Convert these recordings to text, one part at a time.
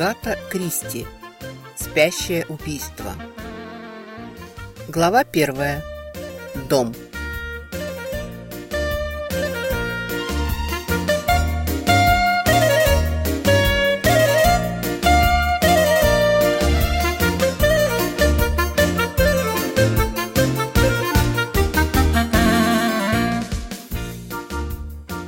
Агата Кристи. Спящее убийство. Глава первая. Дом.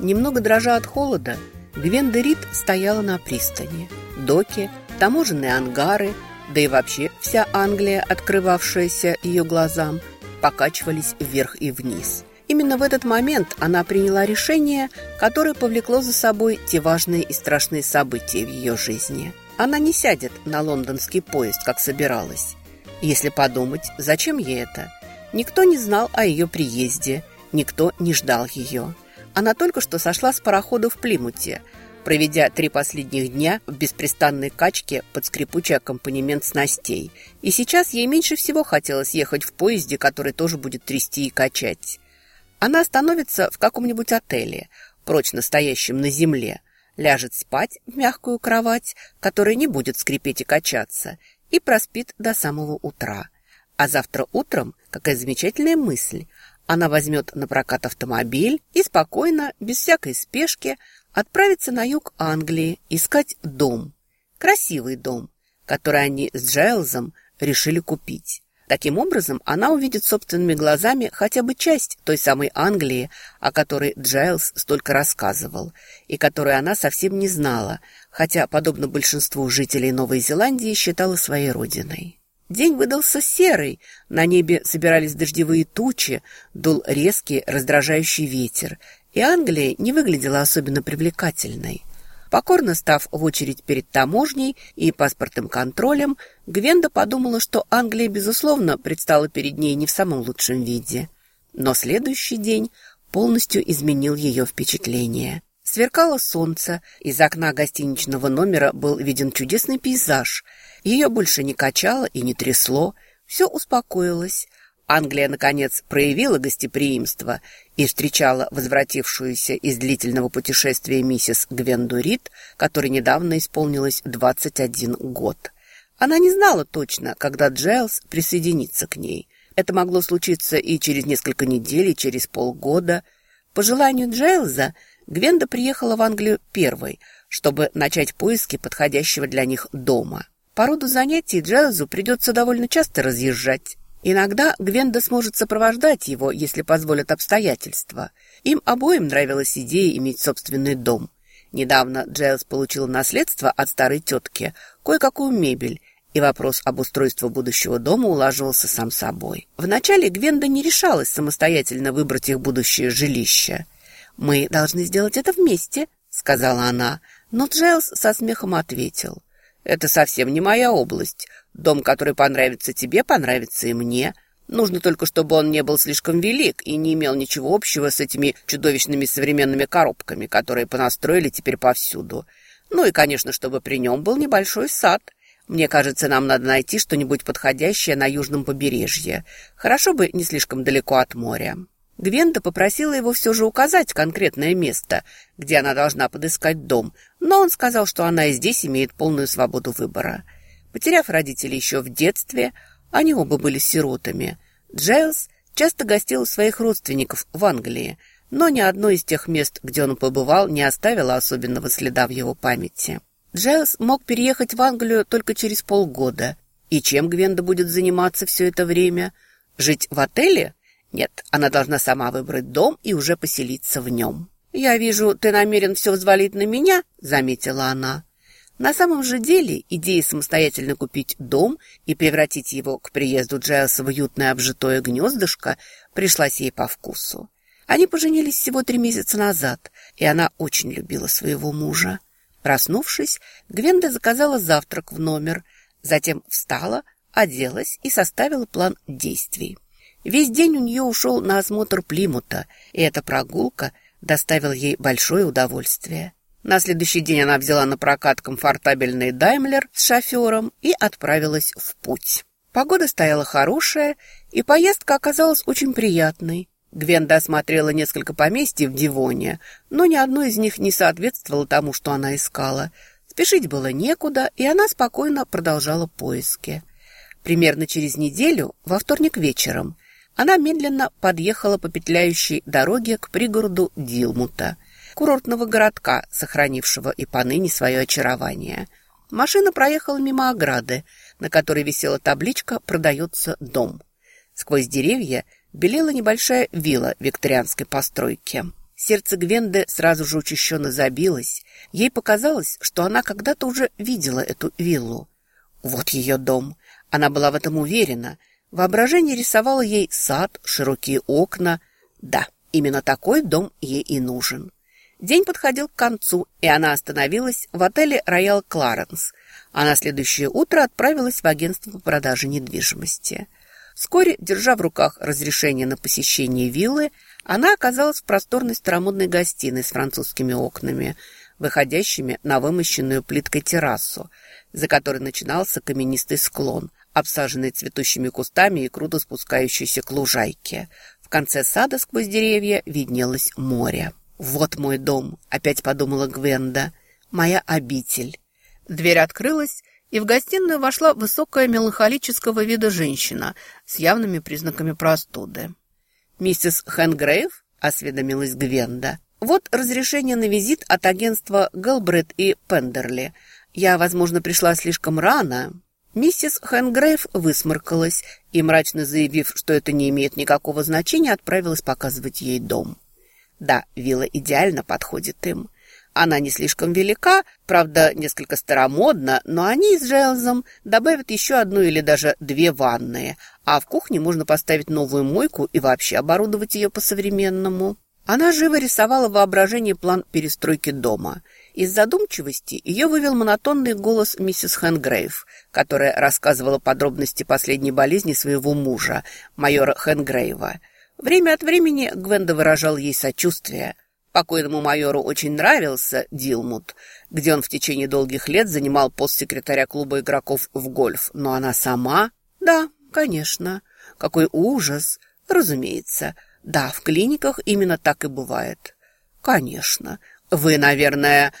Немного дрожа от холода, Гвенда Рид стояла на пристани. Доки, таможенные ангары, да и вообще вся Англия, открывавшаяся ее глазам, покачивались вверх и вниз. Именно в этот момент она приняла решение, которое повлекло за собой те важные и страшные события в ее жизни. Она не сядет на лондонский поезд, как собиралась. Если подумать, зачем ей это? Никто не знал о ее приезде, никто не ждал ее. Она только что сошла с парохода в Плимуте, проведя три последних дня в беспрестанной качке под скрипучий аккомпанемент снастей. И сейчас ей меньше всего хотелось ехать в поезде, который тоже будет трясти и качать. Она остановится в каком-нибудь отеле, прочно стоящем на земле, ляжет спать в мягкую кровать, которая не будет скрипеть и качаться, и проспит до самого утра. А завтра утром, какая замечательная мысль, она возьмет на прокат автомобиль и спокойно, без всякой спешки, отправится на юг Англии искать дом. Красивый дом, который они с Джайлзом решили купить. Таким образом, она увидит собственными глазами хотя бы часть той самой Англии, о которой Джайлз столько рассказывал, и которую она совсем не знала, хотя, подобно большинству жителей Новой Зеландии, считала своей родиной. День выдался серый, на небе собирались дождевые тучи, дул резкий раздражающий ветер, и Англия не выглядела особенно привлекательной. Покорно став в очередь перед таможней и паспортным контролем, Гвенда подумала, что Англия, безусловно, предстала перед ней не в самом лучшем виде. Но следующий день полностью изменил ее впечатление. Сверкало солнце, из окна гостиничного номера был виден чудесный пейзаж – ее больше не качало и не трясло, все успокоилось. Англия, наконец, проявила гостеприимство и встречала возвратившуюся из длительного путешествия миссис Гвенду Рид, которой недавно исполнилось 21 год. Она не знала точно, когда Джайлз присоединится к ней. Это могло случиться и через несколько недель, и через полгода. По желанию Джайлза Гвенда приехала в Англию первой, чтобы начать поиски подходящего для них дома. По роду занятий Джайлзу придется довольно часто разъезжать. Иногда Гвенда сможет сопровождать его, если позволят обстоятельства. Им обоим нравилась идея иметь собственный дом. Недавно Джайлз получил наследство от старой тетки, кое-какую мебель, и вопрос об устройстве будущего дома улаживался сам собой. Вначале Гвенда не решалась самостоятельно выбрать их будущее жилище. «Мы должны сделать это вместе», — сказала она, но Джайлз со смехом ответил. Это совсем не моя область. Дом, который понравится тебе, понравится и мне. Нужно только, чтобы он не был слишком велик и не имел ничего общего с этими чудовищными современными коробками, которые понастроили теперь повсюду. Ну и, конечно, чтобы при нем был небольшой сад. Мне кажется, нам надо найти что-нибудь подходящее на южном побережье. Хорошо бы не слишком далеко от моря. Гвенда попросила его все же указать конкретное место, где она должна подыскать дом, но он сказал, что она и здесь имеет полную свободу выбора. Потеряв родителей еще в детстве, они оба были сиротами. Джейлс часто гостил у своих родственников в Англии, но ни одно из тех мест, где он побывал, не оставило особенного следа в его памяти. Джейлс мог переехать в Англию только через полгода. И чем Гвенда будет заниматься все это время? Жить в отеле? Нет, она должна сама выбрать дом и уже поселиться в нем. «Я вижу, ты намерен все взвалить на меня», — заметила она. На самом же деле идея самостоятельно купить дом и превратить его к приезду Джайлса в уютное обжитое гнездышко пришлась ей по вкусу. Они поженились всего три месяца назад, и она очень любила своего мужа. Проснувшись, Гвенда заказала завтрак в номер, затем встала, оделась и составила план действий. Весь день у нее ушел на осмотр Плимута, и эта прогулка доставила ей большое удовольствие. На следующий день она взяла на прокат комфортабельный «Даймлер» с шофером и отправилась в путь. Погода стояла хорошая, и поездка оказалась очень приятной. Гвенда осмотрела несколько поместьй в Дивоне, но ни одно из них не соответствовало тому, что она искала. Спешить было некуда, и она спокойно продолжала поиски. Примерно через неделю, во вторник вечером, она медленно подъехала по петляющей дороге к пригороду Дилмута, курортного городка, сохранившего и поныне свое очарование. Машина проехала мимо ограды, на которой висела табличка «Продается дом». Сквозь деревья белела небольшая вилла викторианской постройки. Сердце Гвенды сразу же учащенно забилось. Ей показалось, что она когда-то уже видела эту виллу. Вот ее дом. Она была в этом уверена. Воображение рисовало ей сад, широкие окна. Да, именно такой дом ей и нужен. День подходил к концу, и она остановилась в отеле «Роял Кларенс», а на следующее утро отправилась в агентство по продаже недвижимости. Вскоре, держа в руках разрешение на посещение виллы, она оказалась в просторной старомодной гостиной с французскими окнами, выходящими на вымощенную плиткой террасу, за которой начинался каменистый склон, обсаженный цветущими кустами и круто спускающийся к лужайке. В конце сада сквозь деревья виднелось море. «Вот мой дом», — опять подумала Гвенда, — «моя обитель». Дверь открылась, и в гостиную вошла высокая меланхолического вида женщина с явными признаками простуды. «Миссис Хэнгрейв?» – осведомилась Гвенда. «Вот разрешение на визит от агентства Гэлбрет и Пендерли. Я, возможно, пришла слишком рано». Миссис Хэнгрейв высморкалась и, мрачно заявив, что это не имеет никакого значения, отправилась показывать ей дом. Да, вилла идеально подходит им. Она не слишком велика, правда, несколько старомодна, но они с Джейлзом добавят еще одну или даже две ванные, а в кухне можно поставить новую мойку и вообще оборудовать ее по-современному. Она живо рисовала воображение план перестройки дома. Из задумчивости ее вывел монотонный голос миссис Хэнгрейв, которая рассказывала подробности последней болезни своего мужа, майора Хэнгрейва. Время от времени Гвенда выражал ей сочувствие – Покойному майору очень нравился Дилмут, где он в течение долгих лет занимал пост секретаря клуба игроков в гольф. Но она сама? Да, конечно. Какой ужас. Разумеется. Да, в клиниках именно так и бывает. Конечно. Вы, наверное...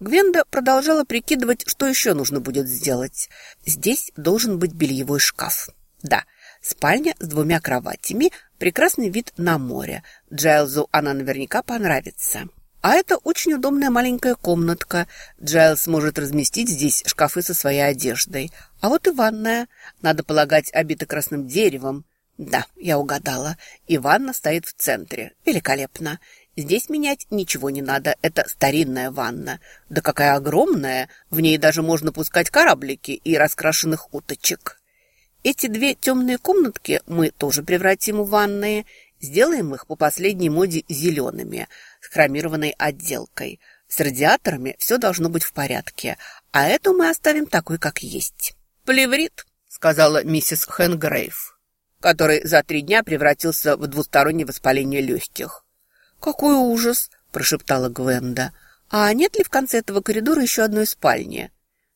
Гвенда продолжала прикидывать, что еще нужно будет сделать. Здесь должен быть бельевой шкаф. Да, спальня с двумя кроватями, Прекрасный вид на море. Джайлзу она наверняка понравится. А это очень удобная маленькая комнатка. Джайлз может разместить здесь шкафы со своей одеждой. А вот и ванная. Надо полагать, обита красным деревом. Да, я угадала. И ванна стоит в центре. Великолепно. Здесь менять ничего не надо. Это старинная ванна. Да какая огромная! В ней даже можно пускать кораблики и раскрашенных уточек. Эти две темные комнатки мы тоже превратим в ванные. Сделаем их по последней моде зелеными, с хромированной отделкой. С радиаторами все должно быть в порядке, а эту мы оставим такой, как есть. «Плеврит», — сказала миссис Хэнгрейв, который за три дня превратился в двустороннее воспаление легких. «Какой ужас!» — прошептала Гвенда. «А нет ли в конце этого коридора еще одной спальни?»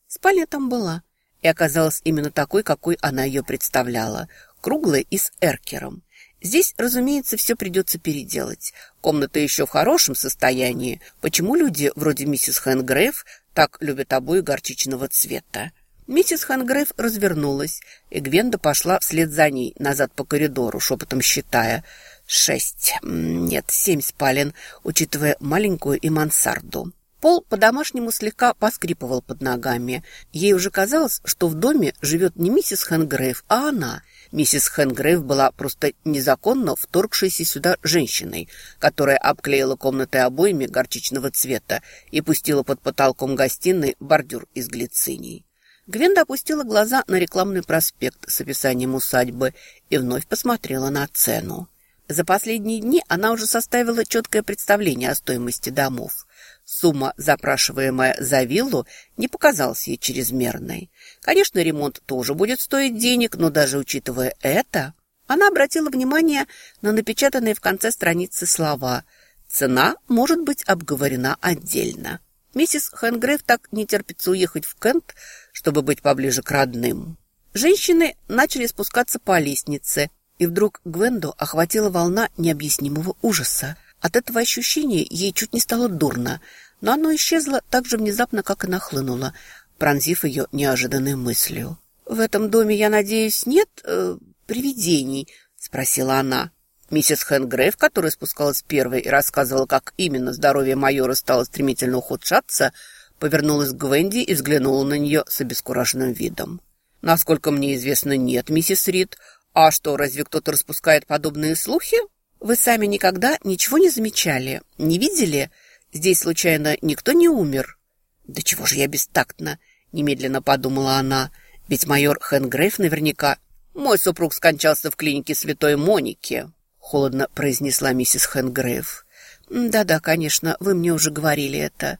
Спальня там была и оказалась именно такой, какой она ее представляла, круглой и с эркером. Здесь, разумеется, все придется переделать. Комната еще в хорошем состоянии. Почему люди вроде миссис Хэнгрейв так любят обои горчичного цвета? Миссис Хэнгрейв развернулась, и Гвенда пошла вслед за ней, назад по коридору, шепотом считая. Шесть, нет, семь спален, учитывая маленькую и мансарду. Пол по-домашнему слегка поскрипывал под ногами. Ей уже казалось, что в доме живет не миссис Хэнгрейв, а она. Миссис Хэнгрейв была просто незаконно вторгшейся сюда женщиной, которая обклеила комнаты обоями горчичного цвета и пустила под потолком гостиной бордюр из глициний. Гвенда опустила глаза на рекламный проспект с описанием усадьбы и вновь посмотрела на цену. За последние дни она уже составила четкое представление о стоимости домов. Сумма, запрашиваемая за виллу, не показалась ей чрезмерной. Конечно, ремонт тоже будет стоить денег, но даже учитывая это, она обратила внимание на напечатанные в конце страницы слова «Цена может быть обговорена отдельно». Миссис Хэнгрейв так не терпится уехать в Кент, чтобы быть поближе к родным. Женщины начали спускаться по лестнице, и вдруг Гвенду охватила волна необъяснимого ужаса – от этого ощущения ей чуть не стало дурно. но оно исчезло так же внезапно, как и нахлынуло, пронзив ее неожиданной мыслью. «В этом доме, я надеюсь, нет э, привидений?» — спросила она. Миссис Хэнгрейв, которая спускалась первой и рассказывала, как именно здоровье майора стало стремительно ухудшаться, повернулась к Гвенди и взглянула на нее с обескураженным видом. «Насколько мне известно, нет, миссис Рид. А что, разве кто-то распускает подобные слухи? Вы сами никогда ничего не замечали, не видели? Здесь, случайно, никто не умер?» «Да чего же я бестактна?» — немедленно подумала она. «Ведь майор Хэнгрейв наверняка...» «Мой супруг скончался в клинике Святой Моники», — холодно произнесла миссис Хэнгрейв. «Да-да, конечно, вы мне уже говорили это».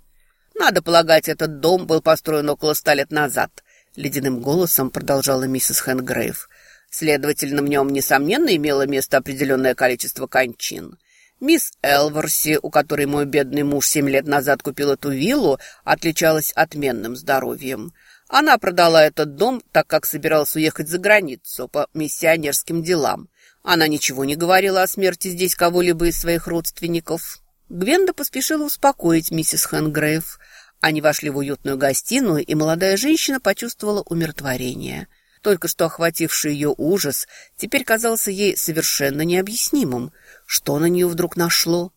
«Надо полагать, этот дом был построен около ста лет назад», — ледяным голосом продолжала миссис Хэнгрейв. «Следовательно, в нем, несомненно, имело место определенное количество кончин». Мисс Элворси, у которой мой бедный муж семь лет назад купил эту виллу, отличалась отменным здоровьем. Она продала этот дом, так как собиралась уехать за границу по миссионерским делам. Она ничего не говорила о смерти здесь кого-либо из своих родственников. Гвенда поспешила успокоить миссис Хэнгрейв. Они вошли в уютную гостиную, и молодая женщина почувствовала умиротворение. Только что охвативший ее ужас теперь казался ей совершенно необъяснимым. Что на нее вдруг нашло?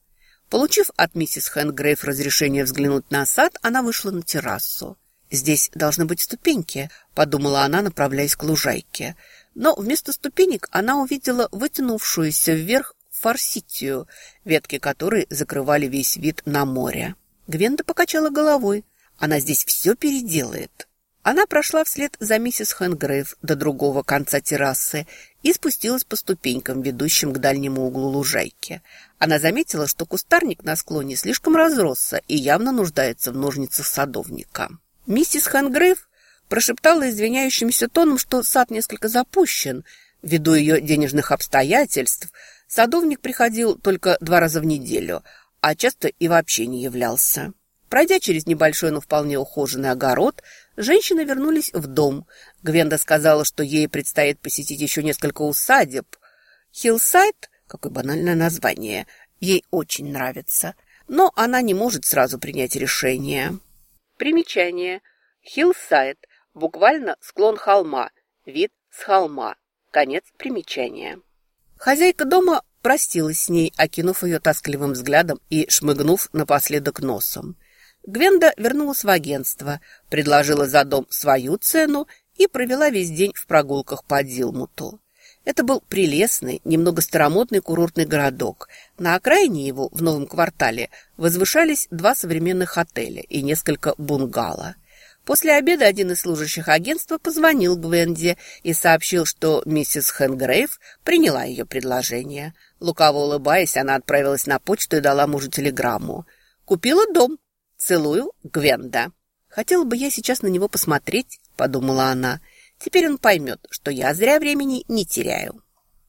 Получив от миссис Хэнгрейв разрешение взглянуть на сад, она вышла на террасу. «Здесь должны быть ступеньки», — подумала она, направляясь к лужайке. Но вместо ступенек она увидела вытянувшуюся вверх форситию, ветки которой закрывали весь вид на море. Гвенда покачала головой. Она здесь все переделает. Она прошла вслед за миссис Хэнгрейв до другого конца террасы и спустилась по ступенькам, ведущим к дальнему углу лужайки. Она заметила, что кустарник на склоне слишком разросся и явно нуждается в ножницах садовника. Миссис Хэнгрейв прошептала извиняющимся тоном, что сад несколько запущен, ввиду ее денежных обстоятельств – Садовник приходил только два раза в неделю, а часто и вообще не являлся. Пройдя через небольшой, но вполне ухоженный огород, женщины вернулись в дом. Гвенда сказала, что ей предстоит посетить еще несколько усадеб. Хиллсайд, какое банальное название, ей очень нравится, но она не может сразу принять решение. Примечание. Хиллсайд, буквально склон холма, вид с холма. Конец примечания. Хозяйка дома простилась с ней, окинув ее тоскливым взглядом и шмыгнув напоследок носом. Гвенда вернулась в агентство, предложила за дом свою цену и провела весь день в прогулках по Дилмуту. Это был прелестный, немного старомодный курортный городок. На окраине его, в новом квартале, возвышались два современных отеля и несколько бунгало. После обеда один из служащих агентства позвонил Гвенде и сообщил, что миссис Хэнгрейв приняла ее предложение. Лукаво улыбаясь, она отправилась на почту и дала мужу телеграмму. «Купила дом. Целую, Гвенда». «Хотела бы я сейчас на него посмотреть», — подумала она. «Теперь он поймет, что я зря времени не теряю».